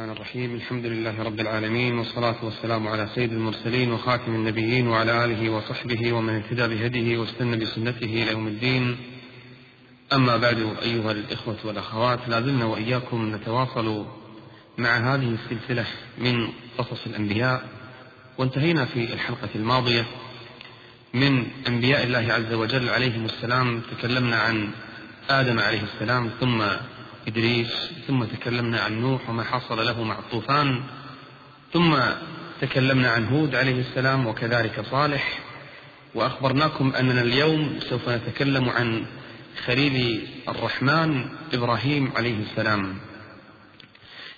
الرحمن الرحيم. الحمد لله رب العالمين والصلاة والسلام على سيد المرسلين وخاتم النبيين وعلى آله وصحبه ومن اهتدى بهديه واستنى بسنته إلى يوم الدين. أما بعد أيها الإخوة والأخوات لا زلنا وإياكم نتواصل مع هذه السلسلة من قصص الأنبياء. وانتهينا في الحلقة الماضية من أنبياء الله عز وجل عليهم السلام. تكلمنا عن آدم عليه السلام ثم إدريس ثم تكلمنا عن نوح وما حصل له مع الطوفان ثم تكلمنا عن هود عليه السلام وكذلك صالح وأخبرناكم أننا اليوم سوف نتكلم عن خليل الرحمن إبراهيم عليه السلام.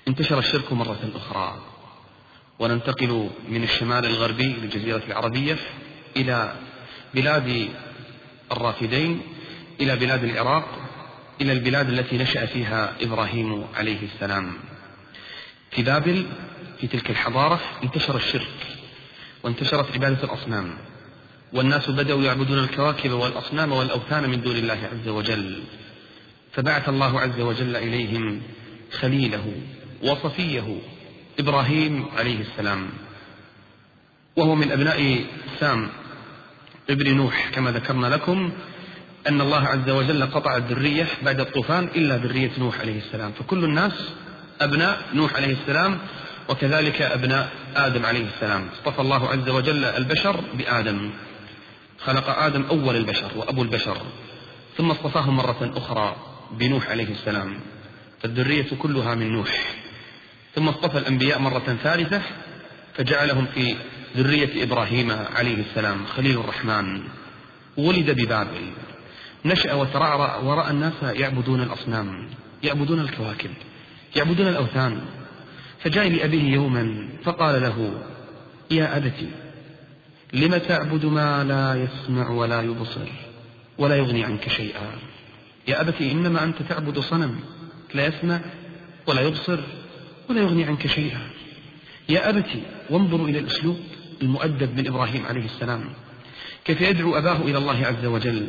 انتشر الشرك مرة أخرى وننتقل من الشمال الغربي للجزيرة العربية إلى بلاد الرافدين إلى بلاد العراق إلى البلاد التي نشأ فيها إبراهيم عليه السلام. في بابل في تلك الحضارة انتشر الشرك وانتشرت عبادة الأصنام. والناس بدأوا يعبدون الكواكب والأصنام والأوثان من دون الله عز وجل. فبعث الله عز وجل إليهم خليله وصفيه إبراهيم عليه السلام. وهو من أبناء سام ابن نوح كما ذكرنا لكم. أن الله عز وجل قطع الذرية بعد الطوفان إلا ذرية نوح عليه السلام. فكل الناس أبناء نوح عليه السلام وكذلك أبناء آدم عليه السلام. اصطفى الله عز وجل البشر بآدم. خلق آدم أول البشر وأبو البشر ثم اصطفاه مرة أخرى بنوح عليه السلام. فالذرية كلها من نوح. ثم اصطفى الأنبياء مرة ثالثة فجعلهم في ذرية إبراهيم عليه السلام خليل الرحمن. ولد ببابل. نشأ وترعرع ورأى الناس يعبدون الأصنام يعبدون الكواكب يعبدون الأوثان. فجاء لأبيه يوما فقال له يا أبت لم تعبد ما لا يسمع ولا يبصر ولا يغني عنك شيئا؟ يا أبت إنما أنت تعبد صنم لا يسمع ولا يبصر ولا يغني عنك شيئا. يا أبت وانظروا إلى الأسلوب المؤدب من إبراهيم عليه السلام. كيف يدعو أباه إلى الله عز وجل؟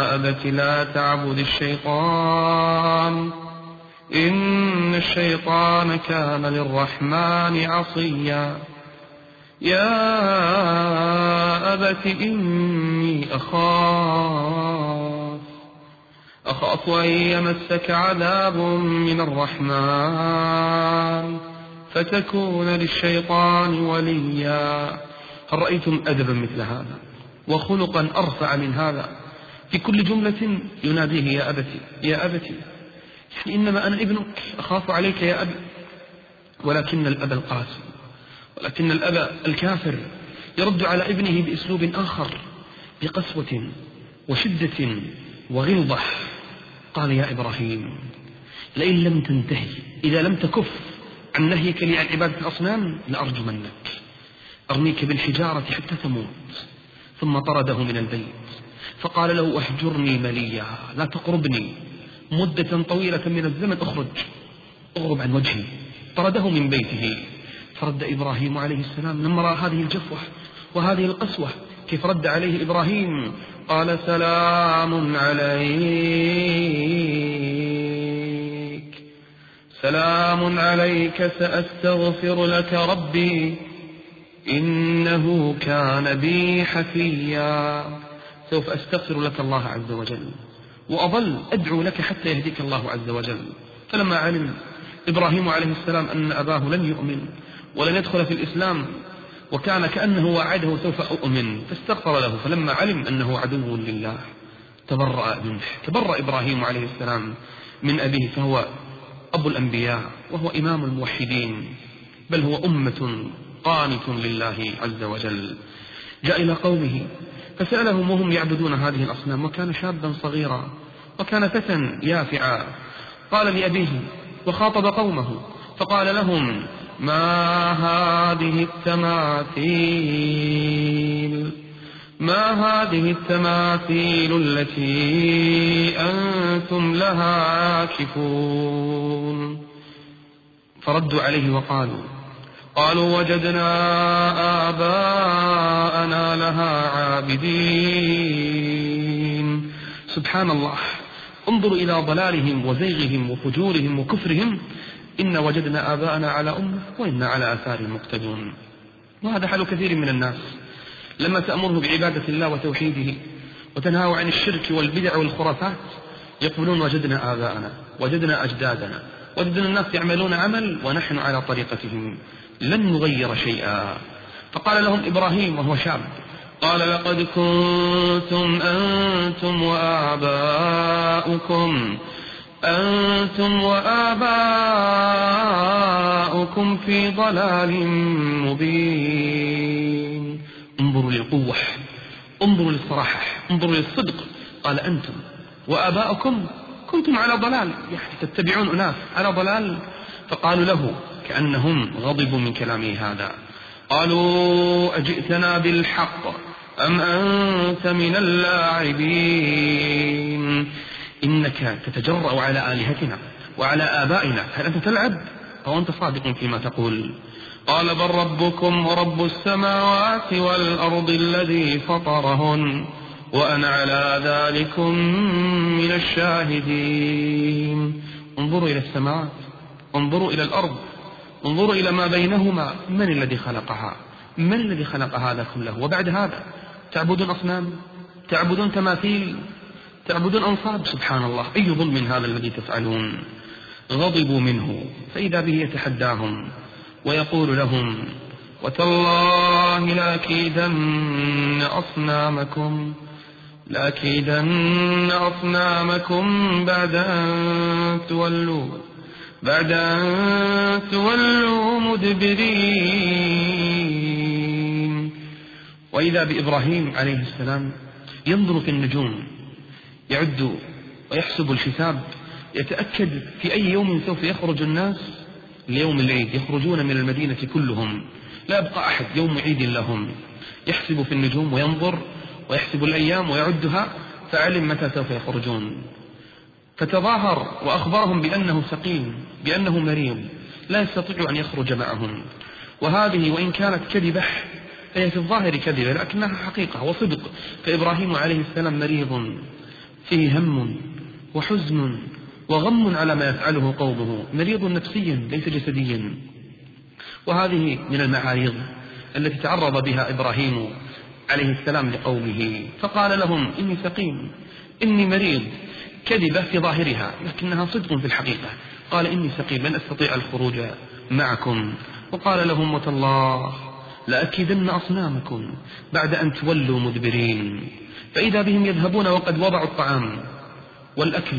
أبت لا تعبد الشيطان إن الشيطان كان للرحمن عصيا. يا أبت إني أخاف. أخاف أن يمسك عذاب من الرحمن فتكون للشيطان وليا. هل رأيتم أدبا مثل هذا؟ وخلقا أرفع من هذا. في كل جملة يناديه يا أبتي يا أبتي. يعني إنما أنا ابنك أخاف عليك يا أبي ولكن الأب القاسي ولكن الأب الكافر يرد على ابنه بأسلوب آخر بقسوة وشدة وغلظة. قال يا إبراهيم لئن لم تنتهي إذا لم تكف عن نهيك لي عن عبادة الأصنام لأرجمنك. أرميك بالحجارة حتى تموت ثم طرده من البيت. فقال له احجرني مليا لا تقربني. مدة طويلة من الزمن اخرج. اغرب عن وجهي. طرده من بيته. فرد إبراهيم عليه السلام لما رأى هذه الجفوة وهذه القسوة. كيف رد عليه إبراهيم؟ قال سلام عليك. سلام عليك سأستغفر لك ربي. إنه كان بي حفيا. سوف أستغفر لك الله عز وجل وأظل أدعو لك حتى يهديك الله عز وجل. فلما علم إبراهيم عليه السلام أن أباه لن يؤمن ولن يدخل في الإسلام وكان كأنه وعده سوف أؤمن فاستغفر له. فلما علم أنه عدو لله تبرأ منه تبرأ إبراهيم عليه السلام من أبيه فهو أبو الأنبياء وهو إمام الموحدين بل هو أمة قانت لله عز وجل. جاء إلى قومه فسألهم وهم يعبدون هذه الأصنام وكان شابا صغيرا وكان فتى يافعا. قال لأبيه وخاطب قومه فقال لهم ما هذه التماثيل؟ ما هذه التماثيل التي أنتم لها عاكفون؟ فردوا عليه وقالوا قالوا وجدنا آباءنا لها عابدين. سبحان الله انظروا إلى ضلالهم وزيغهم وفجورهم وكفرهم. إن وجدنا آباءنا على أمة وإنا على آثارهم مقتدون. وهذا حال كثير من الناس. لما تأمره بعبادة الله وتوحيده وتنهاه عن الشرك والبدع والخرافات يقولون وجدنا آباءنا وجدنا أجدادنا. وجدنا الناس يعملون عمل ونحن على طريقتهم. لن نغير شيئا. فقال لهم إبراهيم وهو شاب قال لقد كنتم أنتم وآباؤكم أنتم وآباؤكم في ضلال مبين. انظروا للقوة انظروا للصراحة انظروا للصدق. قال أنتم وآباؤكم كنتم على ضلال. يعني تتبعون أناس على ضلال؟ فقالوا له كأنهم غضبوا من كلامه هذا. قالوا أجئتنا بالحق أم أنت من اللاعبين؟ إنك تتجرأ على آلهتنا وعلى آبائنا. هل أنت تلعب؟ أو أنت صادق فيما تقول؟ قال بل ربكم ورب السماوات والأرض الذي فطرهن. وأنا على ذلك من الشاهدين. انظروا إلى السماوات انظروا إلى الأرض انظروا إلى ما بينهما. من الذي خلقها؟ من الذي خلق هذا كله؟ وبعد هذا تعبدون أصنام تعبدون تماثيل تعبدون أنصاب. سبحان الله أي ظلم هذا الذي تفعلون؟ غضبوا منه فإذا به يتحداهم ويقول لهم وتالله لأكيدن أصنامكم. لأكيدن أصنامكم بعد أن تولوا بعد أن تولوا مدبرين. وإذا بإبراهيم عليه السلام ينظر في النجوم يعد ويحسب الحساب يتأكد في أي يوم سوف يخرج الناس؟ ليوم العيد يخرجون من المدينة كلهم. لا يبقى أحد يوم عيد لهم. يحسب في النجوم وينظر ويحسب الأيام ويعدها فعلم متى سوف يخرجون. فتظاهر وأخبرهم بأنه سقيم بأنه مريض لا يستطيع أن يخرج معهم. وهذه وإن كانت كذبة فهي في الظاهر كذبة لكنها حقيقة وصدق. فإبراهيم عليه السلام مريض فيه هم وحزن وغم على ما يفعله قومه. مريض نفسيا ليس جسديا. وهذه من المعاريض التي تعرض بها إبراهيم عليه السلام لقومه فقال لهم إني سقيم إني مريض كذبة في ظاهرها لكنها صدق في الحقيقة. قال إني سقيم لن أستطيع الخروج معكم. وقال لهم وتالله لأكيدن أصنامكم بعد أن تولوا مدبرين فإذا بهم يذهبون وقد وضعوا الطعام والأكل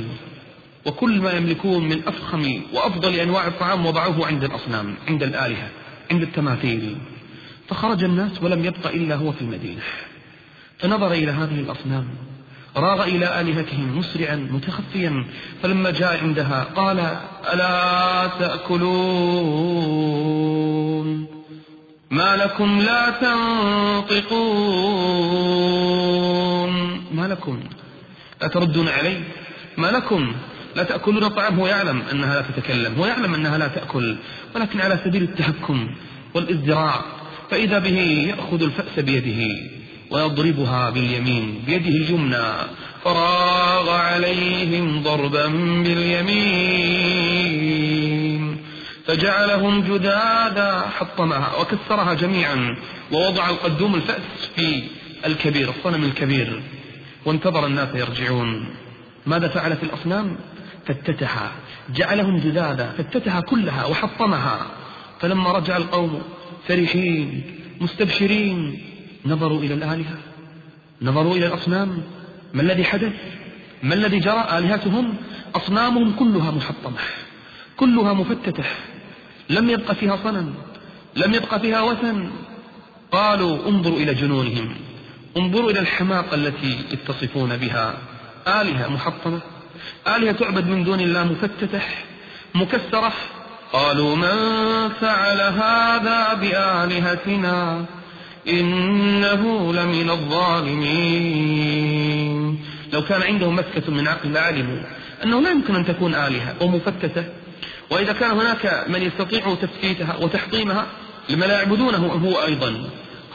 وكل ما يملكون من أفخم وأفضل أنواع الطعام وضعوه عند الأصنام عند الآلهة عند التماثيل. فخرج الناس ولم يبق إلا هو في المدينة. فنظر إلى هذه الأصنام راغ إلى آلهتهم مسرعا متخفيا فلما جاء عندها قال ألا تأكلون؟ ما لكم لا تنطقون؟ ما لكم؟ لا تردون علي؟ ما لكم؟ لا تأكلون الطعام هو يعلم أنها لا تتكلم هو يعلم أنها لا تأكل ولكن على سبيل التهكم والازدراء فإذا به يأخذ الفأس بيده ويضربها باليمين بيده اليمنى. فراغ عليهم ضربا باليمين. فجعلهم جدادا حطمها وكسرها جميعا. ووضع القدوم الفأس في الكبير الصنم الكبير. وانتظر الناس يرجعون. ماذا فعل في الأصنام؟ فتتها جعلهم جدادا فتتها كلها وحطمها. فلما رجع القوم فرحين مستبشرين. نظروا إلى الآلهة نظروا إلى الأصنام. ما الذي حدث؟ ما الذي جرى؟ آلهتهم أصنامهم كلها محطمة كلها مفتتة. لم يبق فيها صنم لم يبق فيها وثن. قالوا انظروا إلى جنونهم انظروا إلى الحماقة التي يتصفون بها. آلهة محطمة آلهة تعبد من دون الله مفتتة مكسرة. قالوا من فعل هذا بآلهتنا إنه لمن الظالمين. لو كان عندهم مسكة من عقل لعلموا أنه لا يمكن أن تكون آلهة ومفتتة وإذا كان هناك من يستطيع تفتيتها وتحطيمها لما لا يعبدونه هو أيضا.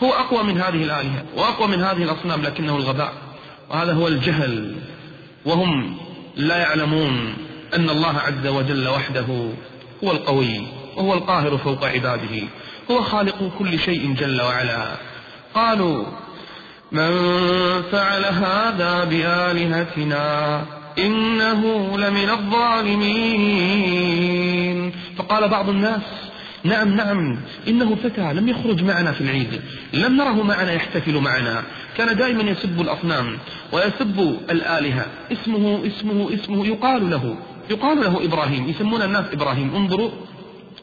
هو أقوى من هذه الآلهة وأقوى من هذه الأصنام لكنه الغباء. وهذا هو الجهل. وهم لا يعلمون أن الله عز وجل وحده هو القوي وهو القاهر فوق عباده هو خالق كل شيء جل وعلا. قالوا من فعل هذا بآلهتنا إنه لمن الظالمين. فقال بعض الناس نعم نعم إنه فتى لم يخرج معنا في العيد لم نره معنا يحتفل معنا كان دائما يسب الأصنام ويسب الآلهة اسمه اسمه اسمه يقال له. يقال له إبراهيم يسمون الناس إبراهيم. انظروا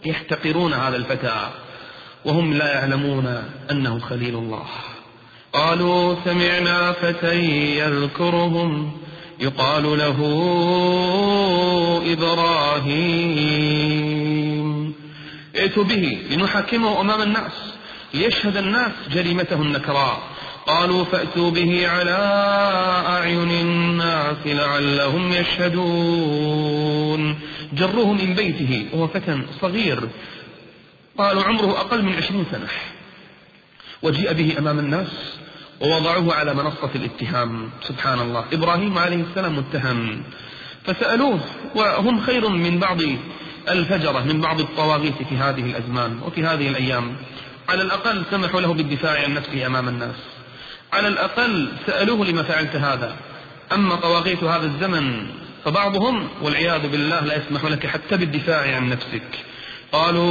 يحتقرون هذا الفتى وهم لا يعلمون أنه خليل الله. قالوا سمعنا فتى يذكرهم. يقال له إبراهيم. ائتوا به لنحاكمه أمام الناس ليشهد الناس جريمته النكراء. قالوا فأتوا به على أعين الناس لعلهم يشهدون. جروه من بيته وهو فتى صغير. قالوا عمره أقل من عشرين سنة. وجيء به أمام الناس ووضعوه على منصة الاتهام. سبحان الله. إبراهيم عليه السلام متهم. فسألوه وهم خير من بعض الفجرة من بعض الطواغيت في هذه الأزمان وفي هذه الأيام. على الأقل سمحوا له بالدفاع عن نفسه أمام الناس. على الأقل سألوه لما فعلت هذا. أما طواغيت هذا الزمن فبعضهم والعياذ بالله لا يسمح لك حتى بالدفاع عن نفسك. قالوا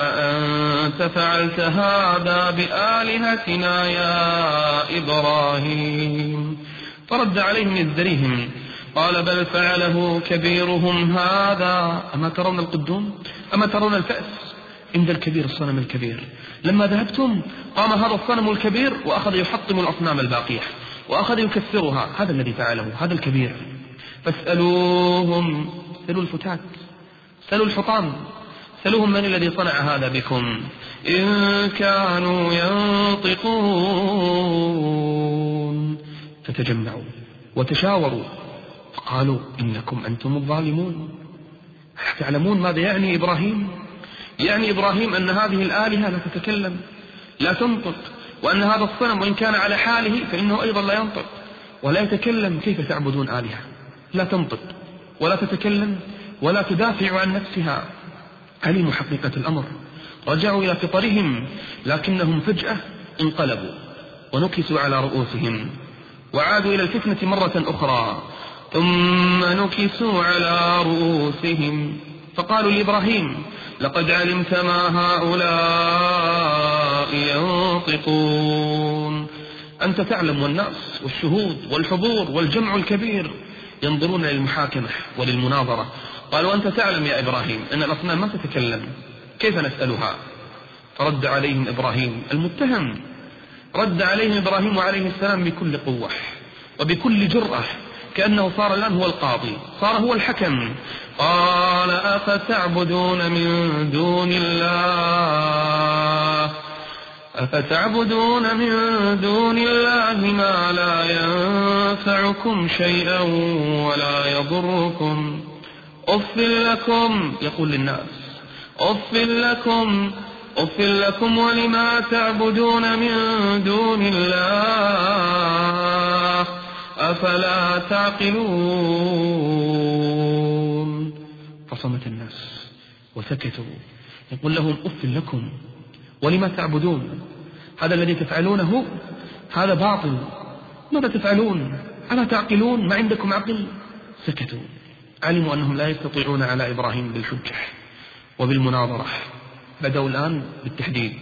أأنت فعلت هذا بآلهتنا يا إبراهيم؟ فرد عليهم يزدريهم قال بل فعله كبيرهم هذا. أما ترون القدوم؟ أما ترون الفأس؟ عند الكبير الصنم الكبير. لما ذهبتم قام هذا الصنم الكبير وأخذ يحطم الأصنام الباقية وأخذ يكسرها. هذا الذي فعله هذا الكبير. فاسألوهم سألوا الفتات سلوا الحطام سلوهم من الذي صنع هذا بكم؟ إن كانوا ينطقون. فتجمعوا وتشاوروا فقالوا إنكم أنتم الظالمون. تعلمون ماذا يعني إبراهيم؟ يعني إبراهيم أن هذه الآلهة لا تتكلم لا تنطق وأن هذا الصنم وإن كان على حاله فإنه أيضا لا ينطق. ولا يتكلم كيف تعبدون آلهة؟ لا تنطق ولا تتكلم ولا تدافع عن نفسها. علموا حقيقة الأمر. رجعوا إلى فطرهم لكنهم فجأة انقلبوا ونكسوا على رؤوسهم وعادوا إلى الفتنة مرة أخرى ثم نكسوا على رؤوسهم. فقالوا لإبراهيم لقد علمت ما هؤلاء ينطقون. أنت تعلم والناس والشهود والحضور والجمع الكبير. ينظرون للمحاكمة وللمناظرة. قالوا أنت تعلم يا إبراهيم أن الأصنام ما تتكلم. كيف نسألها؟ فرد عليهم إبراهيم المتهم. رد عليهم إبراهيم عليه السلام بكل قوة وبكل جرأة. كأنه صار الآن هو القاضي صار هو الحكم. قال أفتعبدون من دون الله؟ أفتعبدون من دون الله ما لا ينفعكم شيئا ولا يضركم؟ أف لكم يقول للناس. أف لكم أف لكم ولما تعبدون من دون الله؟ أفلا تعقلون؟ فصمت الناس وسكتوا. يقول لهم أف لكم ولما تعبدون؟ هذا الذي تفعلونه؟ هذا باطل. ماذا تفعلون؟ ألا تعقلون؟ ما عندكم عقل؟ سكتوا. علموا أنهم لا يستطيعون على إبراهيم بالحجة وبالمناظرة. بدأوا الآن بالتحديد.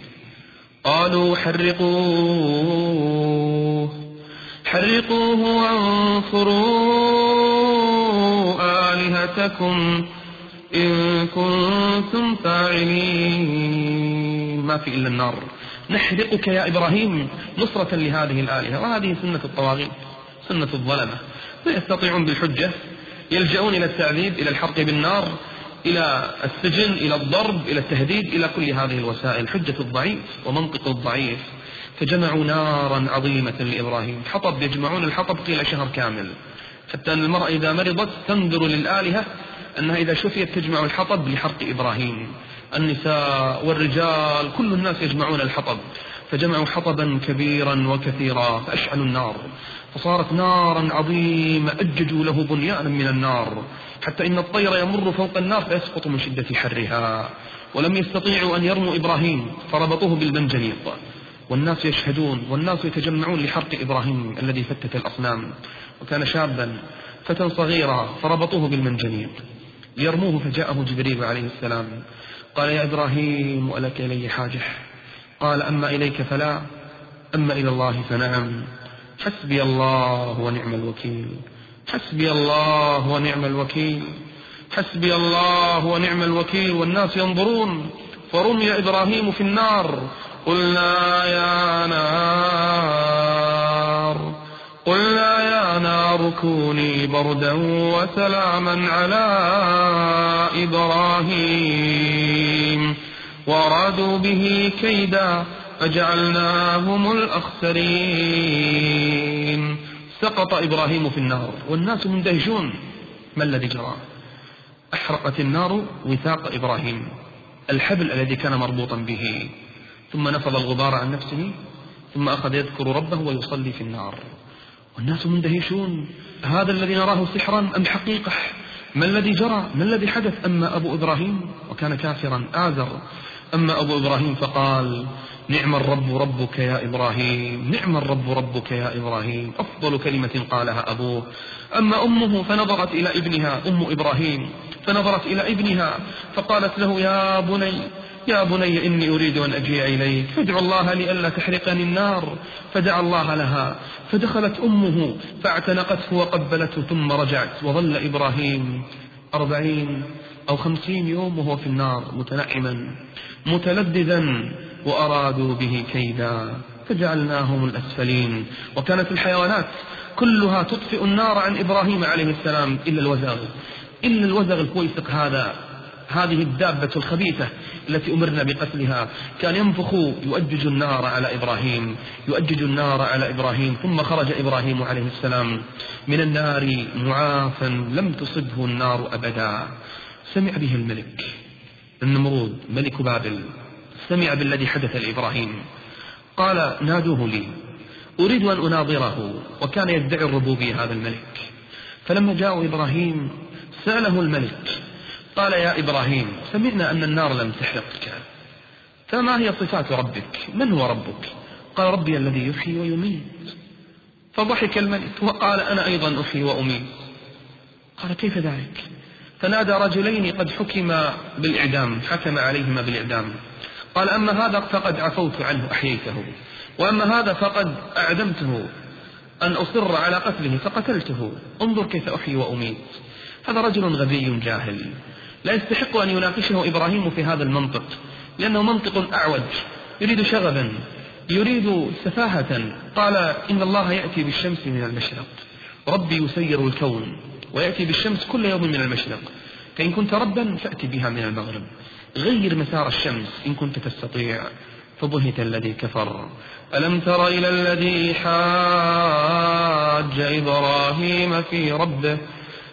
قالوا حرقوه حرقوه وانصروا آلهتكم إن كنتم فاعلين. ما في إلا النار. نحرقك يا إبراهيم نصرة لهذه الآلهة. وهذه سنة الطواغيت سنة الظلمة. لا يستطيعون بالحجة يلجؤون إلى التعذيب إلى الحرق بالنار إلى السجن إلى الضرب إلى التهديد إلى كل هذه الوسائل. حجة الضعيف ومنطق الضعيف. فجمعوا نارا عظيمة لإبراهيم. حطب يجمعون الحطب قيل شهر كامل. حتى أن المرأة إذا مرضت تنظر للآلهة أنها إذا شفيت تجمع الحطب لحرق إبراهيم. النساء والرجال كل الناس يجمعون الحطب. فجمعوا حطبا كبيرا وكثيرا فأشعلوا النار. فصارت نارا عظيمة أججوا له بنيانا من النار. حتى إن الطير يمر فوق النار فيسقط من شدة حرها. ولم يستطيعوا أن يرموا إبراهيم فربطوه بالمنجنيق والناس يشهدون والناس يتجمعون لحرق إبراهيم الذي فتت الأصنام. وكان شابا فتى صغيرا فربطوه بالمنجنيق ليرموه فجاءه جبريل عليه السلام. قال يا إبراهيم ألك إلي حاجة. قال أما إليك فلا أما إلى الله فنعم. حسبي الله ونعم الوكيل. حسبي الله ونعم الوكيل. حسبي الله ونعم الوكيل. والناس ينظرون. فرمي إبراهيم في النار. قلنا يا نار. قلنا يا نار كوني بردا وسلاما على إبراهيم. وأرادوا به كيدا فجعلناهم الأخسرين. سقط إبراهيم في النار والناس مندهشون. ما الذي جرى؟ أحرقت النار وثاق إبراهيم. الحبل الذي كان مربوطا به. ثم نفض الغبار عن نفسه ثم أخذ يذكر ربه ويصلي في النار. والناس مندهشون هذا الذي نراه سحرا أم حقيقة؟ ما الذي جرى؟ ما الذي حدث؟ أما أبو إبراهيم وكان كافرا آزر. أما أبو إبراهيم فقال نعم الرب ربك يا إبراهيم نعم الرب ربك يا إبراهيم أفضل كلمة قالها أبوه. أما أمه فنظرت إلى ابنها أم إبراهيم فنظرت إلى ابنها فقالت له يا بني يا بني إني أريد أن أجيء إليك. فادع الله لئلا تحرقني النار. فدعا الله لها. فدخلت أمه فاعتنقته وقبلته ثم رجعت. وظل إبراهيم أربعين أو خمسين يوم وهو في النار متنعما متلذذا وأرادوا به كيدا. فجعلناهم الأسفلين. وكانت الحيوانات كلها تطفئ النار عن إبراهيم عليه السلام. إلا الوزغ. إلا الوزغ الكويسق هذا. هذه الدابة الخبيثة التي أمرنا بقتلها. كان ينفخ يؤجج النار على إبراهيم يؤجج النار على إبراهيم ثم خرج إبراهيم عليه السلام من النار معافا لم تصبه النار أبدا. سمع به الملك النمرود ملك بابل سمع بالذي حدث لإبراهيم. قال نادوه لي أريد أن أناظره. وكان يدعي الربوبية هذا الملك. فلما جاءوا إبراهيم سأله الملك قال يا إبراهيم سمعنا أن النار لم تحرقك. فما هي صفات ربك؟ من هو ربك؟ قال ربي الذي يحيي ويميت. فضحك الملك وقال أنا أيضا أحيي وأميت. قال كيف ذلك؟ فنادى رجلين قد حكم بالإعدام حكم عليهما بالإعدام. قال أما هذا فقد عفوت عنه أحييته. وأما هذا فقد أعدمته. أن أصر على قتله فقتلته. انظر كيف أحيي وأميت. هذا رجل غبي جاهل. لا يستحق أن يناقشه إبراهيم في هذا المنطق لأنه منطق أعوج يريد شغبا يريد سفاهة. قال إن الله يأتي بالشمس من المشرق ربي يسير الكون ويأتي بالشمس كل يوم من المشرق. فإن كنت ربا فأتي بها من المغرب. غير مسار الشمس إن كنت تستطيع. فبهت الذي كفر. ألم تر إلى الذي حاج إبراهيم في ربه؟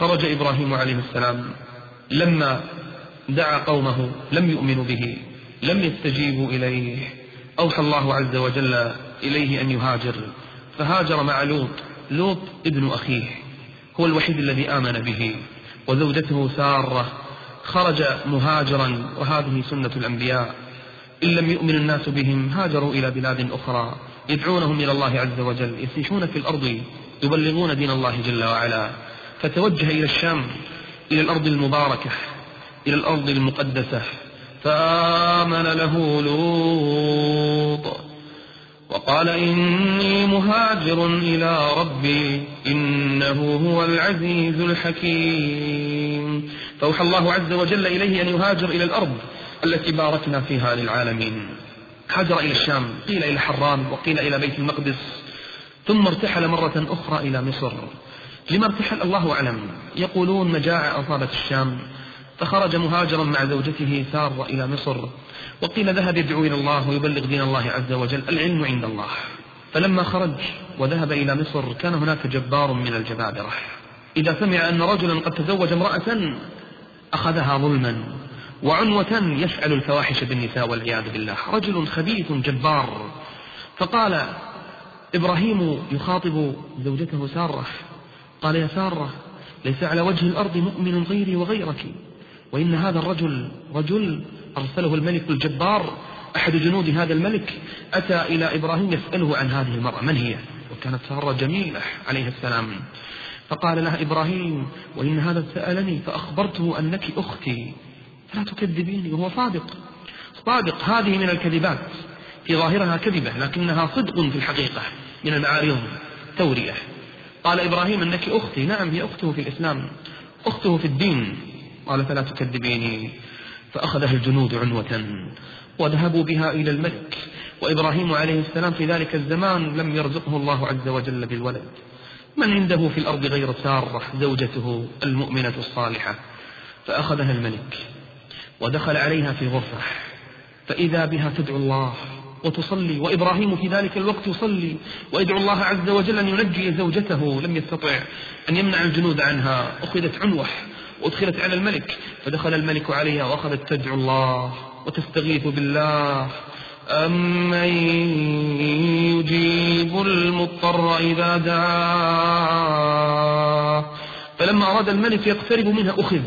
خرج إبراهيم عليه السلام لما دعا قومه لم يؤمنوا به لم يستجيبوا إليه أوحى الله عز وجل إليه أن يهاجر فهاجر مع لوط لوط ابن أخيه هو الوحيد الذي آمن به وزوجته سارة خرج مهاجرا وهذه سنة الأنبياء إن لم يؤمن الناس بهم هاجروا إلى بلاد أخرى يدعونهم إلى الله عز وجل يسيحون في الأرض يبلغون دين الله جل وعلا. فتوجه إلى الشام إلى الأرض المباركة إلى الأرض المقدسة. فآمن له لوط وقال إني مهاجر إلى ربي إنه هو العزيز الحكيم. فأوحى الله عز وجل إليه أن يهاجر إلى الأرض التي باركنا فيها للعالمين. هاجر إلى الشام قيل إلى حران وقيل إلى بيت المقدس ثم ارتحل مرة أخرى إلى مصر. لما ارتحل الله أعلم. يقولون مجاعة أصابت الشام فخرج مهاجرا مع زوجته سارة إلى مصر وقيل ذهب يدعو إلى الله ويبلغ دين الله عز وجل العلم عند الله. فلما خرج وذهب إلى مصر كان هناك جبار من الجبابرة. إذا سمع أن رجلا قد تزوج امرأة أخذها ظلما وعنوة يفعل الفواحش بالنساء والعياذ بالله. رجل خبيث جبار فقال إبراهيم يخاطب زوجته سارة. قال يا سارة ليس على وجه الأرض مؤمن غيري وغيرك. وإن هذا الرجل رجل أرسله الملك الجبار أحد جنود هذا الملك أتى إلى إبراهيم يسأله عن هذه المرأة من هي؟ وكانت سارة جميلة عليه السلام. فقال لها إبراهيم وإن هذا سألني فأخبرته أنك أختي. فلا تكذبيني وهو صادق. صادق هذه من الكذبات. في ظاهرها كذبة لكنها صدق في الحقيقة من المعارض تورية قال إبراهيم أنك أختي. نعم هي أخته في الإسلام أخته في الدين. قال فلا تكذبيني. فأخذها الجنود عنوة وذهبوا بها إلى الملك. وإبراهيم عليه السلام في ذلك الزمان لم يرزقه الله عز وجل بالولد. من عنده في الأرض غير سارة زوجته المؤمنة الصالحة؟ فأخذها الملك. ودخل عليها في غرفة. فإذا بها تدعو الله وتصلي وإبراهيم في ذلك الوقت يصلي. ويدعو الله عز وجل أن ينجي زوجته لم يستطع أن يمنع الجنود عنها. أخذت عنوة وأدخلت على الملك فدخل الملك عليها وأخذت تدعو الله وتستغيث بالله. أمن يجيب المضطر إذا دعاه. فلما أراد الملك يقترب منها أخذ.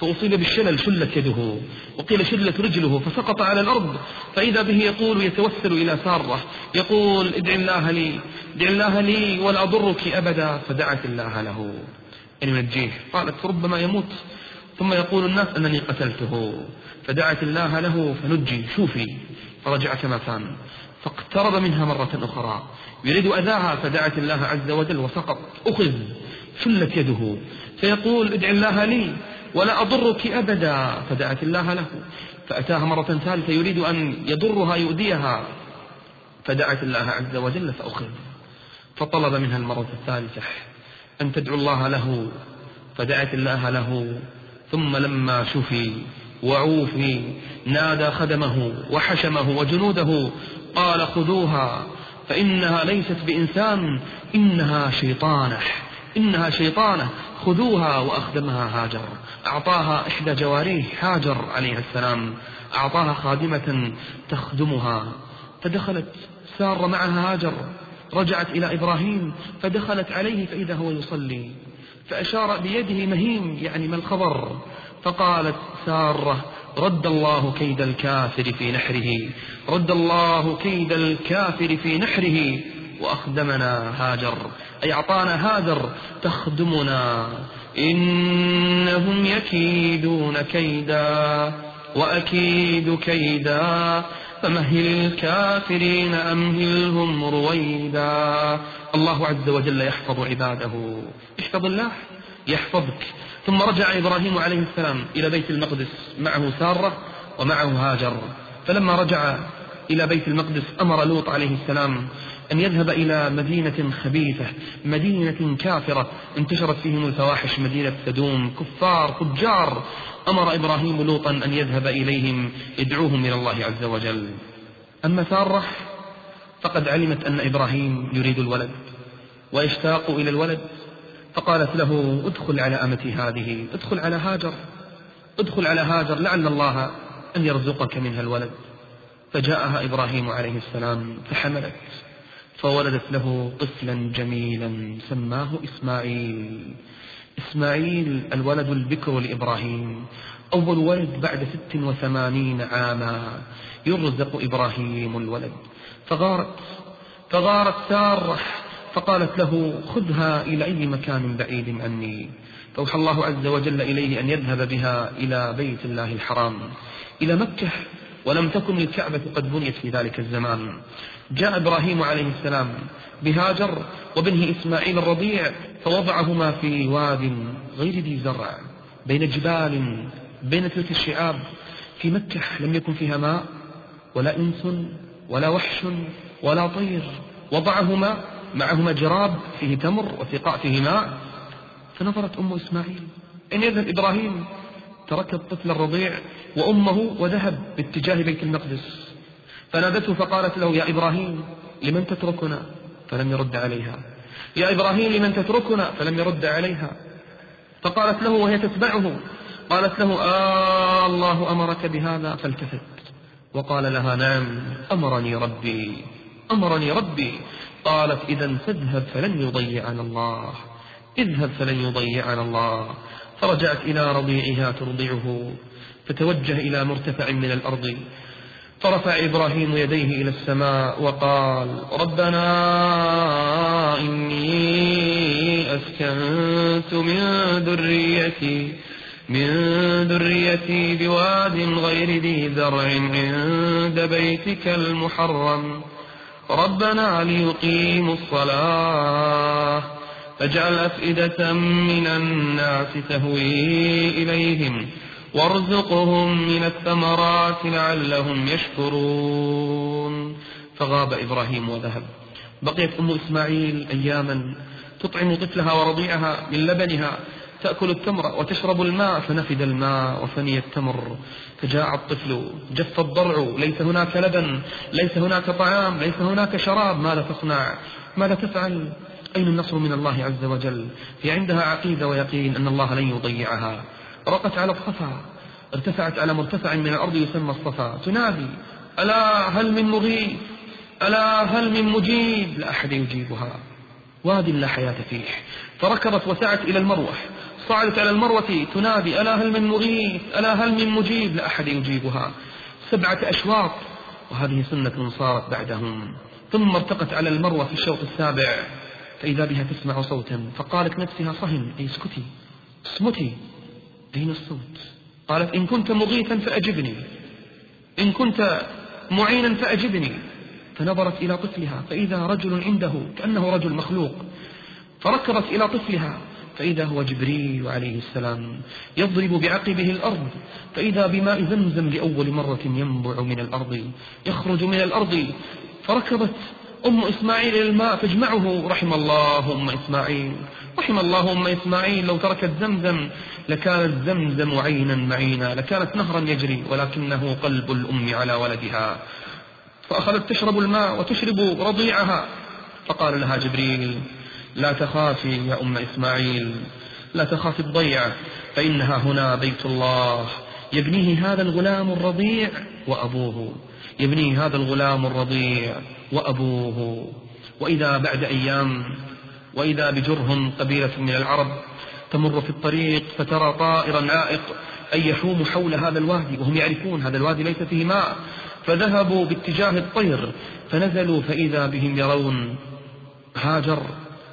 فأصيب بالشلل شلت يده وقيل شلت رجله فسقط على الأرض. فإذا به يقول يتوسل إلى سارة. يقول ادع الله لي ادع الله لي ولا أضرك أبدا. فدعت الله له. أن ينجيه قالت ربما يموت. ثم يقول الناس أنني قتلته. فدعت الله له فنجي شوفي. فرجع كما كان. فاقترب منها مرة أخرى. يريد أذاها فدعت الله عز وجل وسقط. أخذ شلت يده. فيقول ادع الله لي. ولا أضرك أبدا. فدعت الله له. فأتاها مرة ثالثة يريد أن يضرها يؤذيها. فدعت الله عز وجل فأخذ. فطلب منها المرة الثالثة أن تدعو الله له. فدعت الله له. ثم لما شفي وعوفي نادى خدمه وحشمه وجنوده قال خذوها فإنها ليست بإنسان إنها شيطانة. إنها شيطانة خذوها وأخدمها هاجر. أعطاها إحدى جواريه هاجر عليه السلام. أعطاها خادمة تخدمها. فدخلت سار معها هاجر. رجعت إلى إبراهيم فدخلت عليه فإذا هو يصلي. فأشار بيده مهيم يعني ما الخبر؟ فقالت سارة رد الله كيد الكافر في نحره. رد الله كيد الكافر في نحره. وأخدمنا هاجر أي أعطانا هاجر تخدمنا. إنهم يكيدون كيدا وأكيد كيدا فمهل الكافرين أمهلهم رويدا. الله عز وجل يحفظ عباده. احفظ الله يحفظك. ثم رجع إبراهيم عليه السلام إلى بيت المقدس معه سارة ومعه هاجر. فلما رجع إلى بيت المقدس أمر لوط عليه السلام أن يذهب إلى مدينة خبيثة مدينة كافرة انتشرت فيهم الفواحش مدينة سدوم كفار فجار. أمر إبراهيم لوطا أن يذهب إليهم يدعوهم إلى الله عز وجل. أما سارة فقد علمت أن إبراهيم يريد الولد ويشتاق إلى الولد. فقالت له ادخل على أمتي هذه ادخل على هاجر ادخل على هاجر لعل الله أن يرزقك منها الولد. فجاءها إبراهيم عليه السلام فحملت. فولدت له طفلا جميلا سماه إسماعيل. إسماعيل الولد البكر لإبراهيم أول ولد بعد ست وثمانين عاما يرزق إبراهيم الولد. فغارت فغارت سارة فقالت له خذها إلى أي مكان بعيد عني. فأوحى الله عز وجل إليه أن يذهب بها إلى بيت الله الحرام. إلى مكة ولم تكن الكعبة قد بنيت في ذلك الزمان. جاء إبراهيم عليه السلام بهاجر وبنه إسماعيل الرضيع فوضعهما في واد غير ذي زرع بين جبال بين تلك الشعاب. في مكة لم يكن فيها ماء ولا إنس ولا وحش ولا طير. وضعهما معهما جراب فيه تمر وثقاء فيه ماء. فنظرت أم إسماعيل أن يذهب إبراهيم؟ ترك الطفل الرضيع وأمه وذهب باتجاه بيت المقدس. فنادته فقالت له يا إبراهيم لمن تتركنا? فلم يرد عليها. يا إبراهيم لمن تتركنا? فلم يرد عليها. فقالت له وهي تتبعه. قالت له آه الله أمرك بهذا فالتفت. وقال لها نعم أمرني ربي أمرني ربي. قالت إذا فاذهب فلن يضيعنا الله اذهب فلن يضيعنا الله. فرجعت إلى رضيعها ترضعه فتوجه إلى مرتفع من الأرض. فرفع إبراهيم يديه إلى السماء وقال ربنا إني أسكنت من ذريتي من ذريتي بواد غير ذي ذرع عند بيتك المحرم. ربنا ليقيموا الصلاة فاجعل أفئدة من الناس تهوي إليهم وارزقهم من الثمرات لعلهم يشكرون. فغاب إبراهيم وذهب. بقيت أم إسماعيل أياما تطعم طفلها ورضيعها من لبنها تأكل التمر وتشرب الماء فنفد الماء وفني التمر. فجاع الطفل جف الضرع ليس هناك لبن ليس هناك طعام ليس هناك شراب ماذا تصنع؟ ماذا تفعل؟ أين النصر من الله عز وجل؟ هي عندها عقيدة ويقين أن الله لن يضيعها. رقت على الصفا ارتفعت على مرتفع من الأرض يسمى الصفا. تنادي ألا هل من مغيث ألا هل من مجيب؟ لا أحد يجيبها. واد لا حياة فيه. فركضت وسعت إلى المروة. صعدت على المروة تنادي ألا هل من مغيث ألا هل من مجيب؟ لا أحد يجيبها. سبعة أشواط وهذه سنة صارت بعدهم. ثم ارتقت على المروة في الشوط السابع. فإذا بها تسمع صوتا فقالت نفسها صهن أي اسكتي اصمتي أين الصوت قالت إن كنت مغيثا فأجبني. إن كنت معينا فأجبني. فنظرت إلى طفلها فإذا رجل عنده كأنه رجل مخلوق فركضت إلى طفلها فإذا هو جبريل عليه السلام يضرب بعقبه الأرض فإذا بماء زمزم لأول مرة ينبع من الأرض يخرج من الأرض فركضت أم إسماعيل إلى الماء تجمعه رحم الله أم إسماعيل. رحم الله أم إسماعيل لو تركت زمزم لكانت زمزم عينا معينا لكانت نهرا يجري ولكنه قلب الأم على ولدها. فأخذت تشرب الماء وتشرب رضيعها. فقال لها جبريل لا تخافي يا أم إسماعيل لا تخافي الضيعة فإنها هنا بيت الله. يبنيه هذا الغلام الرضيع وأبوه. يبنيه هذا الغلام الرضيع وأبوه. وإذا بعد أيام وإذا بجرهم قبيلة من العرب تمر في الطريق فترى طائرا عائق أي يحوم حول هذا الوادي وهم يعرفون هذا الوادي ليس فيه ماء. فذهبوا باتجاه الطير فنزلوا فإذا بهم يرون هاجر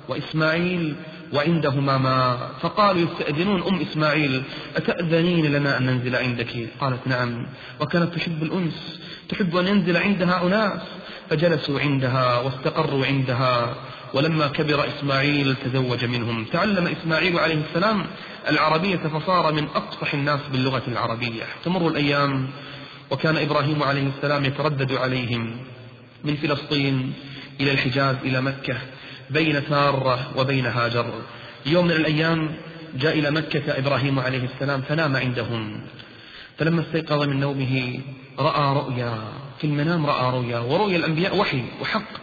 وإسماعيل وعندهما ماء. فقالوا يستأذنون أم إسماعيل أتأذنين لنا أن ننزل عندك؟ قالت نعم. وكانت تحب الأنس تحب أن ينزل عندها أناس. فجلسوا عندها واستقروا عندها. ولما كبر إسماعيل تزوج منهم. تعلم إسماعيل عليه السلام العربية فصار من أفصح الناس باللغة العربية. تمر الأيام وكان إبراهيم عليه السلام يتردد عليهم من فلسطين إلى الحجاز إلى مكة بين سارة وبين هاجر. يوم من الأيام جاء إلى مكة إبراهيم عليه السلام فنام عندهم. فلما استيقظ من نومه رأى رؤيا. في المنام رأى رؤيا. ورؤيا الأنبياء وحي وحق.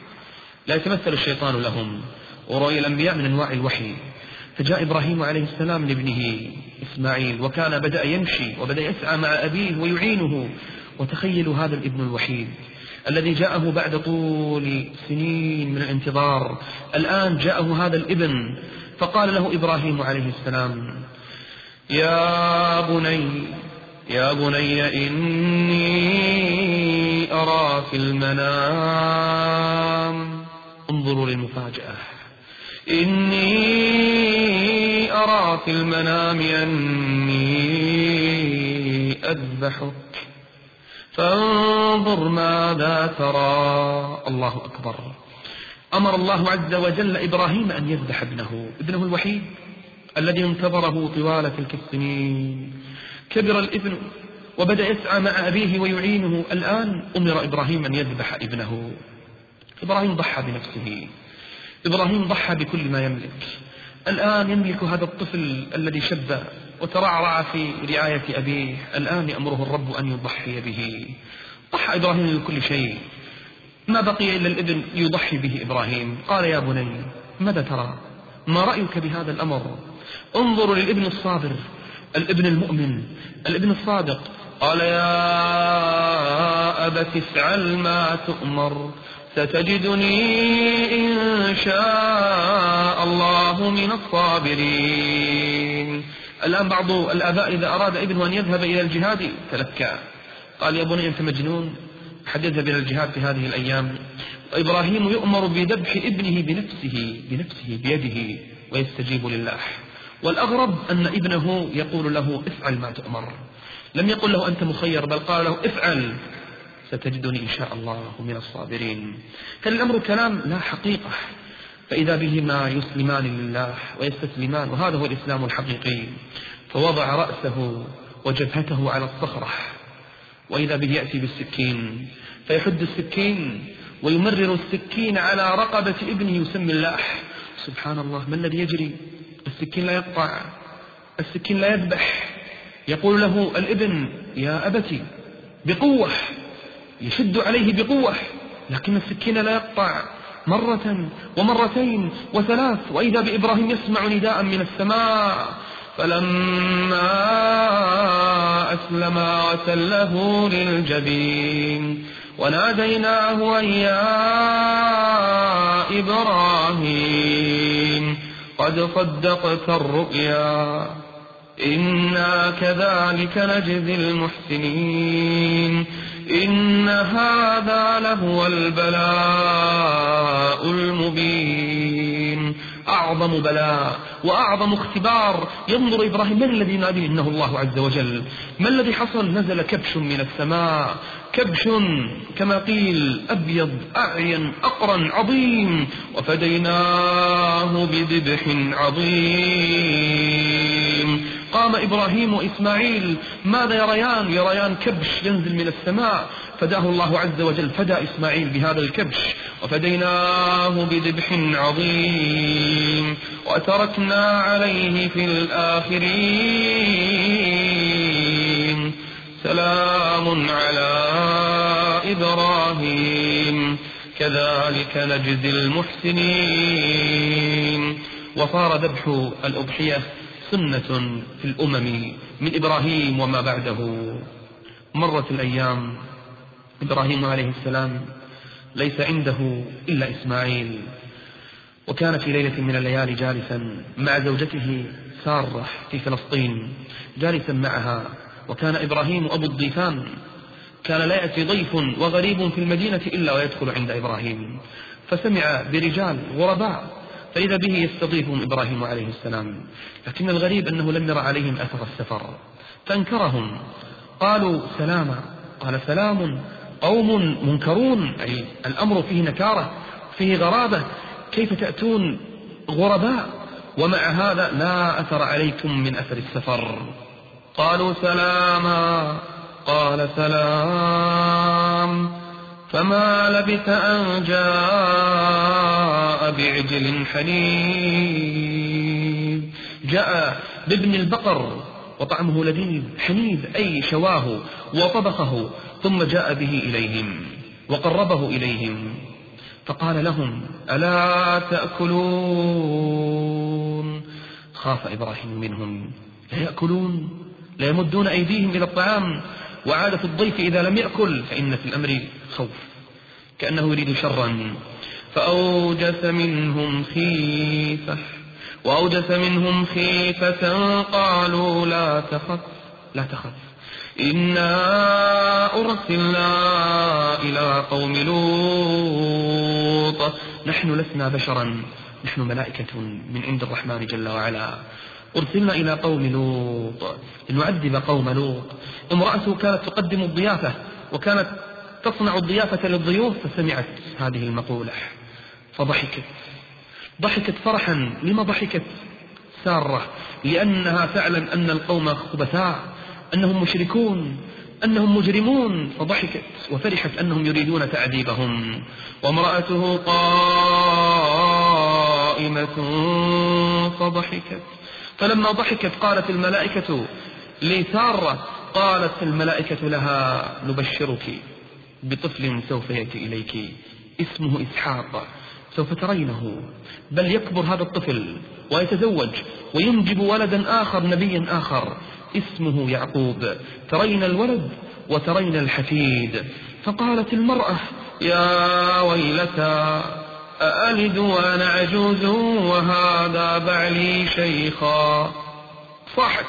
لا يتمثل الشيطان لهم. ورؤيا الأنبياء من أنواع الوحي. فجاء إبراهيم عليه السلام لابنه إسماعيل وكان بدأ يمشي وبدأ يسعى مع أبيه ويعينه. وتخيلوا هذا الابن الوحيد الذي جاءه بعد طول سنين من الانتظار. الآن جاءه هذا الابن فقال له إبراهيم عليه السلام يا بني يا بني إني أرى في المنام انظروا للمفاجأة. إني أرى في المنام أني أذبحك. فانظر ماذا ترى. الله أكبر. أمر الله عز وجل إبراهيم أن يذبح ابنه. ابنه الوحيد الذي انتظره طوال تلك السنين. كبر الابن وبدأ يسعى مع أبيه ويعينه. الآن أمر إبراهيم أن يذبح ابنه. إبراهيم ضحى بنفسه. إبراهيم ضحى بكل ما يملك. الآن يملك هذا الطفل الذي شب وترعرع في رعاية أبيه. الآن يأمره الرب أن يضحي به. ضحى إبراهيم بكل شيء. ما بقي إلا الإبن يضحي به إبراهيم. قال يا بني ماذا ترى؟ ما رأيك بهذا الأمر؟ انظروا للإبن الصابر الإبن المؤمن الإبن الصادق. قال يا أبت افعل ما تؤمر. ستجدني إن شاء الله من الصابرين. الآن بعض الآباء إذا أراد ابنه أن يذهب إلى الجهاد تلكى قال يا بني أنت مجنون. حد يذهب إلى الجهاد في هذه الأيام. وإبراهيم يؤمر بذبح ابنه بنفسه بنفسه بيده ويستجيب لله. والأغرب أن ابنه يقول له افعل ما تؤمر. لم يقل له أنت مخير بل قال له افعل. ستجدني إن شاء الله من الصابرين. كان الأمر كلام لا حقيقة. فإذا بهما يسلمان لله ويستسلمان وهذا هو الإسلام الحقيقي. فوضع رأسه وجبهته على الصخرة. وإذا به يأتي بالسكين فيحد السكين ويمرر السكين على رقبة ابنه يسمي الله. سبحان الله ما الذي يجري؟ السكين لا يقطع السكين لا يذبح. يقول له الابن يا أبتي بقوة يشد عليه بقوة لكن السكين لا يقطع. مرة ومرتين وثلاث وإذا بإبراهيم يسمع نداء من السماء فلما أسلما وتله للجبين. وناديناه أن يا إبراهيم قد صدقت الرؤيا. إنا كذلك نجزي المحسنين. إن هذا لهو البلاء المبين. أعظم بلاء. وأعظم اختبار ينظر إبراهيم من الذي ينادي إنه الله عز وجل. ما الذي حصل؟ نزل كبش من السماء. كبش كما قيل أبيض أعين أقرن عظيم. وفديناه بذبح عظيم. قام إبراهيم وإسماعيل. ماذا يريان؟ يريان كبش ينزل من السماء. فداه الله عز وجل. فدى إسماعيل بهذا الكبش. وفديناه بذبح عظيم. وتركنا عليه في الآخرين سلام على إبراهيم كذلك نجزي المحسنين وصار ذبح الأضحية سنة في الأمم من إبراهيم وما بعده. مرت الأيام إبراهيم عليه السلام ليس عنده إلا إسماعيل وكان في ليلة من الليالي جالسا مع زوجته سارة في فلسطين جالسا معها وكان إبراهيم أبو الضيفان. كان لا يأتي ضيف وغريب في المدينة إلا ويدخل عند إبراهيم. فسمع برجال غرباء فإذا به يستضيفهم إبراهيم عليه السلام. لكن الغريب أنه لم يرى عليهم أثر السفر. فأنكرهم. قالوا سلاما قال سلام قوم منكرون. أي الأمر فيه نكارة فيه غرابة. كيف تأتون غرباء ومع هذا لا أثر عليكم من أثر السفر؟ قالوا سلاما. قال سلام. فما لبث أن جاء بعجل حنيذ. جاء بابن البقر وطعمه لذيذ حنيذ أي شواه وطبخه ثم جاء به إليهم وقربه إليهم. فقال لهم ألا تأكلون؟ خاف إبراهيم منهم. لا يأكلون لا يمدون أيديهم إلى الطعام؟ وعادة الضيف إذا لم يأكل فإن في الأمر خوف. كأنه يريد شرا. فأوجس منهم خيفة وأوجس منهم خيفة قالوا لا تخف لا تخف. إنا أرسلنا إلى قوم لوط نحن لسنا بشرا نحن ملائكة من عند الرحمن جل وعلا. أرسلنا إلى قوم لوط لنعذب قوم لوط. امرأته كانت تقدم الضيافة وكانت تصنع الضيافة للضيوف فسمعت هذه المقولة. فضحكت. ضحكت فرحا. لما ضحكت؟ سارة. لأنها تعلم أن القوم خبثاء أنهم مشركون. أنهم مجرمون فضحكت وفرحت أنهم يريدون تعذيبهم. وامرأته قائمة فضحكت. فلما ضحكت قالت الملائكة لسارة قالت الملائكة لها نبشرك بطفل سوف يأتي إليك اسمه إسحاق سوف ترينه. بل يكبر هذا الطفل ويتزوج وينجب ولدا آخر نبيا آخر. اسمه يعقوب ترين الولد وترين الحفيد. فقالت المرأة يا ويلتى أألد وأنا عجوز وهذا بعلي شيخا. صاحت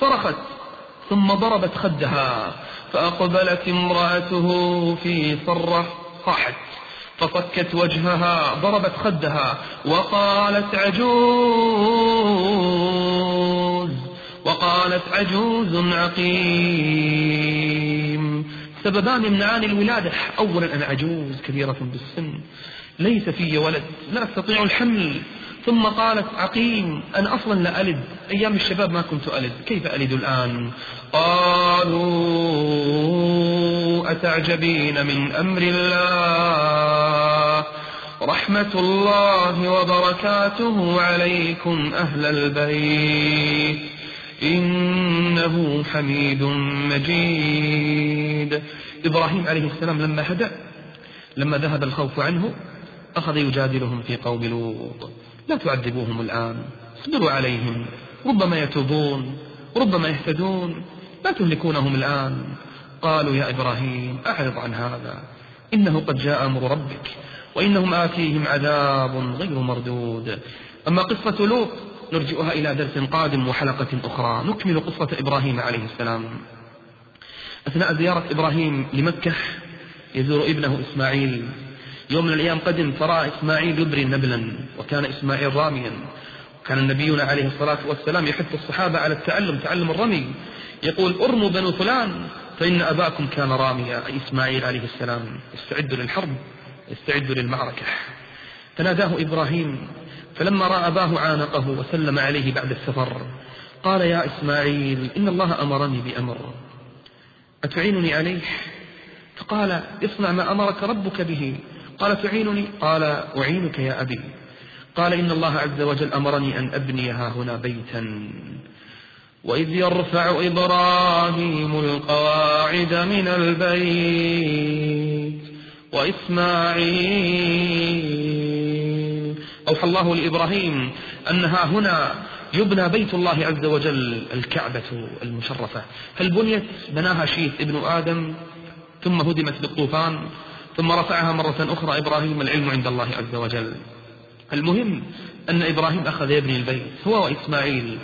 صرخت ثم ضربت خدها فأقبلت امرأته في صرة. صاحت فصكت وجهها ضربت خدها وقالت عجوز وقالت عجوز عقيم. سببان يمنعان الولادة. أولا أنا عجوز كبيرة بالسن. ليس في ولد. لا أستطيع الحمل. ثم قالت عقيم. أنا أصلا لا ألد. أيام الشباب ما كنت ألد. كيف ألد الآن؟ قالوا أتعجبين من أمر الله. رحمة الله وبركاته عليكم أهل البيت. إنه حميد مجيد. إبراهيم عليه السلام لما هدأ لما ذهب الخوف عنه أخذ يجادلهم في قوم لوط. لا تعذبوهم الآن اصبروا عليهم ربما يتوبون ربما يهتدون لا تهلكونهم الآن. قالوا يا إبراهيم أعرض عن هذا إنه قد جاء أمر ربك وإنهم آتيهم عذاب غير مردود. أما قصة لوط نرجئها إلى درس قادم وحلقة أخرى. نكمل قصة إبراهيم عليه السلام. أثناء زيارة إبراهيم لمكة يزور ابنه إسماعيل. يوم من الأيام قدم فرأى إسماعيل يبري نبلا وكان إسماعيل راميا. كان نبينا عليه الصلاة والسلام يحث الصحابة على التعلم تعلم الرمي. يقول أرموا بنو فلان فإن أباكم كان راميا. أي إسماعيل عليه السلام استعدوا للحرب استعدوا للمعركة. فناداه إبراهيم فلما رأى أباه عانقه وسلم عليه بعد السفر قال يا إسماعيل إن الله أمرني بأمر. أتعينني عليه؟ فقال اصنع ما أمرك ربك به. قال تعينني؟ قال أعينك يا أبي. قال إن الله عز وجل أمرني أن أبني ها هنا بيتا. وإذ يرفع إبراهيم القواعد من البيت وإسماعيل أوحى الله لإبراهيم أنها هنا يبنى بيت الله عز وجل الكعبة المشرفة. هل بنيت بناها شيث ابن آدم ثم هدمت بالطوفان ثم رفعها مرة أخرى إبراهيم العلم عند الله عز وجل. المهم أن إبراهيم أخذ يبني البيت هو وإسماعيل.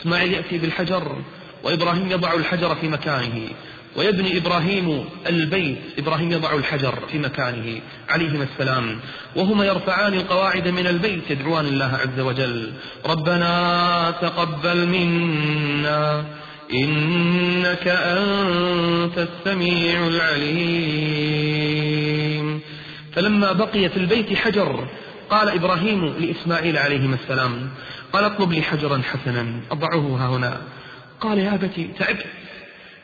إسماعيل يأتي بالحجر وإبراهيم يضع الحجر في مكانه. ويبني إبراهيم البيت. إبراهيم يضع الحجر في مكانه. عليهما السلام. وهما يرفعان القواعد من البيت. يدعوان الله عز وجل. ربنا تقبل منا. إنك أنت السميع العليم. فلما بقي في البيت حجر. قال إبراهيم لإسماعيل عليهما السلام. قال اطلب لي حجرا حسنا. أضعه هنا. قال يا أبتي تعبت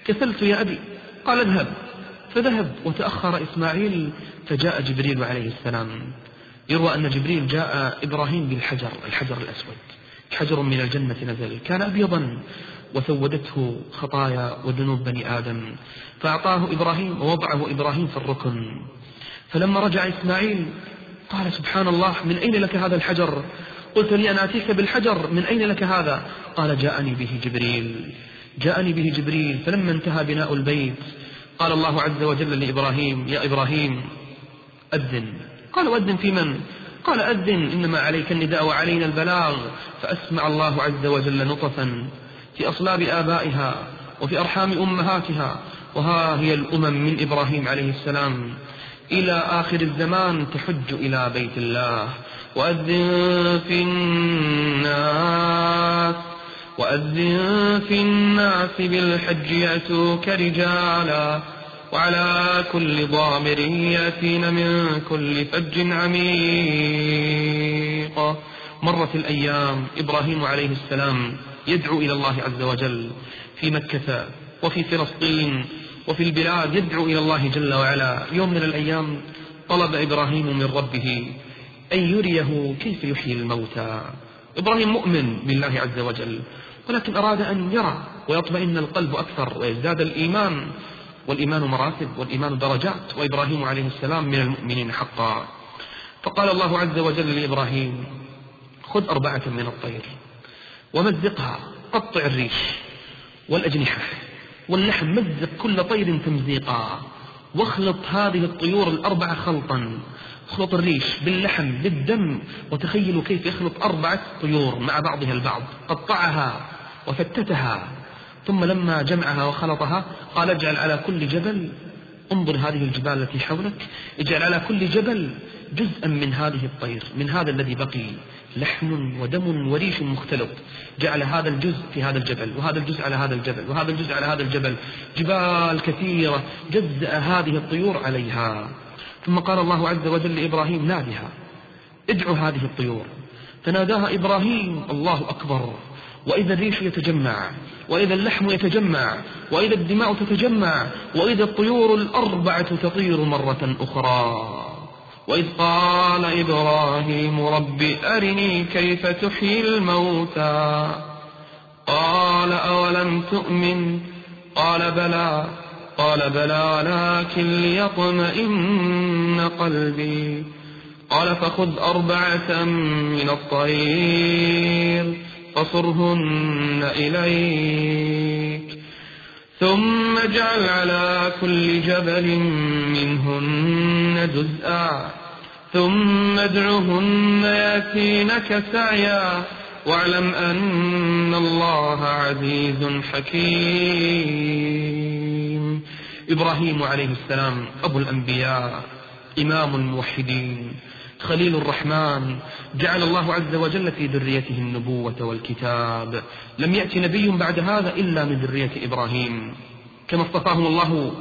كسلت يا أبي. قال اذهب. فذهب وتأخر إسماعيل فجاء جبريل عليه السلام. يروى أن جبريل جاء إبراهيم بالحجر الحجر الأسود. حجر من الجنة نزل. كان أبيضا وسودته خطايا وذنوب بني آدم. فأعطاه إبراهيم ووضعه إبراهيم في الركن. فلما رجع إسماعيل قال سبحان الله من أين لك هذا الحجر؟ قلت لي أنا أتيك بالحجر من أين لك هذا؟ قال جاءني به جبريل. جاءني به جبريل فلما انتهى بناء البيت قال الله عز وجل لإبراهيم يا إبراهيم أذن. قال وأذن في من؟ قال أذن إنما عليك النداء وعلينا البلاغ فأسمع الله عز وجل نطفا في أصلاب آبائها وفي أرحام أمهاتها وها هي الأمم من إبراهيم عليه السلام. إلى آخر الزمان تحج إلى بيت الله وأذن في الناس وأذن في الناس بالحج يأتوك رجالا وعلى كل ضامر يأتين من كل فج عميق. مرت الأيام إبراهيم عليه السلام يدعو إلى الله عز وجل في مكة وفي فلسطين وفي البلاد يدعو إلى الله جل وعلا. يوم من الأيام طلب إبراهيم من ربه أن يريه كيف يحيي الموتى. إبراهيم مؤمن بالله عز وجل. ولكن أراد أن يرى ويطمئن القلب أكثر ويزداد الإيمان والإيمان مراتب والإيمان درجات وإبراهيم عليه السلام من المؤمنين حقا. فقال الله عز وجل لإبراهيم خذ أربعة من الطير ومزقها قطع الريش والأجنحة واللحم مزق كل طير تمزيقا واخلط هذه الطيور الأربعة خلطا. اخلط الريش باللحم بالدم وتخيلوا كيف يخلط أربعة طيور مع بعضها البعض. قطعها وفتتها. ثم لما جمعها وخلطها قال اجعل على كل جبل انظر هذه الجبال التي حولك اجعل على كل جبل جزءا من هذه الطير من هذا الذي بقي لحم ودم وريش مختلط. جعل هذا الجزء في هذا الجبل وهذا الجزء على هذا الجبل وهذا الجزء على هذا الجبل. جبال كثيرة جزأ هذه الطيور عليها. ثم قال الله عز وجل لإبراهيم نادها ادعو هذه الطيور. فناداها إبراهيم الله أكبر. وإذا الريش يتجمع وإذا اللحم يتجمع وإذا الدماء تتجمع وإذا الطيور الأربعة تطير مرة أخرى. وإذ قال إبراهيم رب أرني كيف تحيي الموتى؟ قال أولم تؤمن؟ قال بلى. قال بلى لكن ليطمئن قلبي. قال فخذ أربعة من الطير. فصرهن إليك. ثم اجعل على كل جبل منهن جزءا. ثم ادعهن ياتينك سعيا. واعلم أن الله عزيز حكيم. إبراهيم عليه السلام أبو الأنبياء إمام الموحدين. خليل الرحمن جعل الله عز وجل في ذريته النبوة والكتاب. لم يأتي نبي بعد هذا إلا من ذرية إبراهيم. كما اصطفاهم الله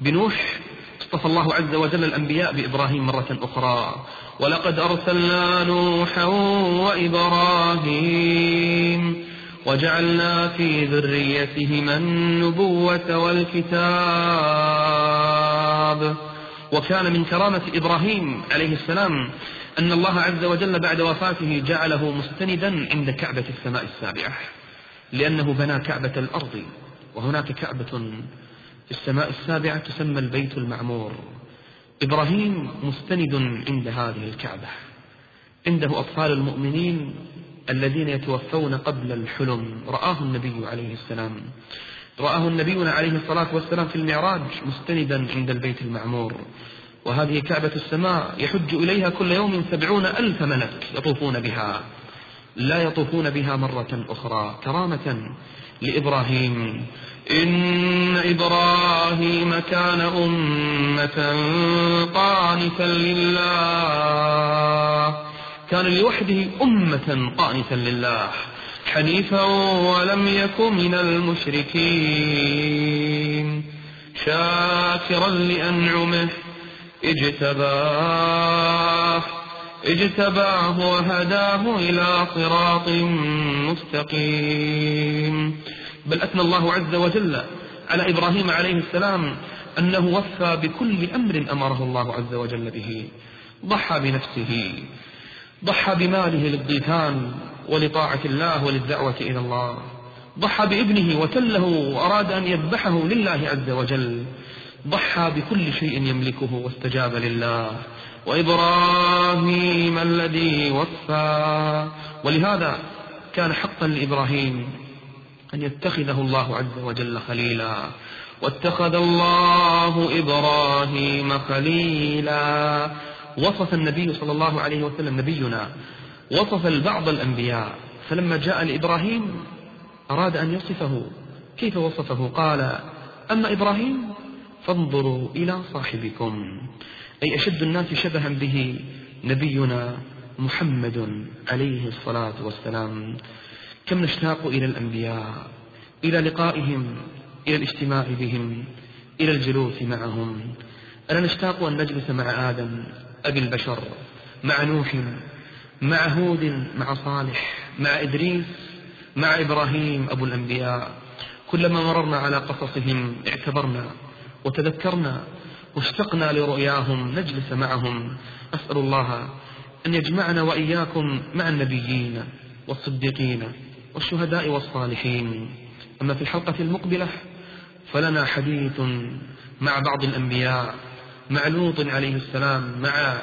بنوح اصطفى الله عز وجل الأنبياء بإبراهيم مرة أخرى. ولقد أرسلنا نوحا وإبراهيم وجعلنا في ذريتهما النبوة والكتاب. وكان من كرامة إبراهيم عليه السلام أن الله عز وجل بعد وفاته جعله مستندا عند كعبة السماء السابعة لأنه بنى كعبة الأرض وهناك كعبة في السماء السابعة تسمى البيت المعمور. إبراهيم مستند عند هذه الكعبة عنده أطفال المؤمنين الذين يتوفون قبل الحلم رآه النبي عليه السلام. رآه النبي عليه الصلاة والسلام في المعراج مستندا عند البيت المعمور. وهذه كعبة السماء يحج إليها كل يوم سبعون ألف ملك يطوفون بها. لا يطوفون بها مرة أخرى كرامة لإبراهيم. إن إبراهيم كان أمة قانتا لله. كان لوحده أمة قانتا لله. حنيفا ولم يك من المشركين. شاكرا لأنعمه اجتباه اجتباه وهداه إلى صراط مستقيم. بل أثنى الله عز وجل على إبراهيم عليه السلام أنه وفى بكل أمر أمره الله عز وجل به. ضحى بنفسه ضحى بماله للضيفان ولطاعة الله وللدعوة إلى الله. ضحى بابنه وتله وأراد أن يذبحه لله عز وجل. ضحى بكل شيء يملكه واستجاب لله. وإبراهيم الذي وفى. ولهذا كان حقا لإبراهيم أن يتخذه الله عز وجل خليلا. واتخذ الله إبراهيم خليلا. وصف النبي صلى الله عليه وسلم نبينا وصف البعض الأنبياء فلما جاء لإبراهيم أراد أن يصفه كيف وصفه؟ قال أما إبراهيم فانظروا إلى صاحبكم. أي أشد الناس شبها به نبينا محمد عليه الصلاة والسلام. كم نشتاق إلى الأنبياء إلى لقائهم إلى الاجتماع بهم إلى الجلوس معهم. ألا نشتاق أن نجلس مع آدم أبي البشر مع نوح مع هود مع صالح مع إدريس مع إبراهيم أبو الأنبياء. كلما مررنا على قصصهم اعتبرنا وتذكرنا واشتقنا لرؤياهم نجلس معهم. أسأل الله أن يجمعنا وإياكم مع النبيين والصديقين والشهداء والصالحين. أما في الحلقة المقبلة فلنا حديث مع بعض الأنبياء مع لوط عليه السلام مع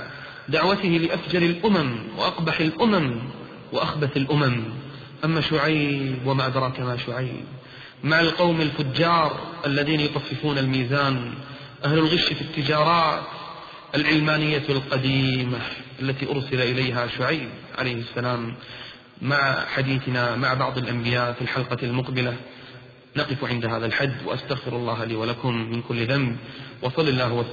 دعوته لأفجر الأمم وأقبح الأمم وأخبث الأمم. أما شعيب وما أدراك ما شعيب. مع القوم الفجار الذين يطففون الميزان. أهل الغش في التجارات. العلمانية القديمة التي أرسل إليها شعيب عليه السلام. مع حديثنا مع بعض الأنبياء في الحلقة المقبلة. نقف عند هذا الحد وأستغفر الله لي ولكم من كل ذنب. وصل الله وسلم.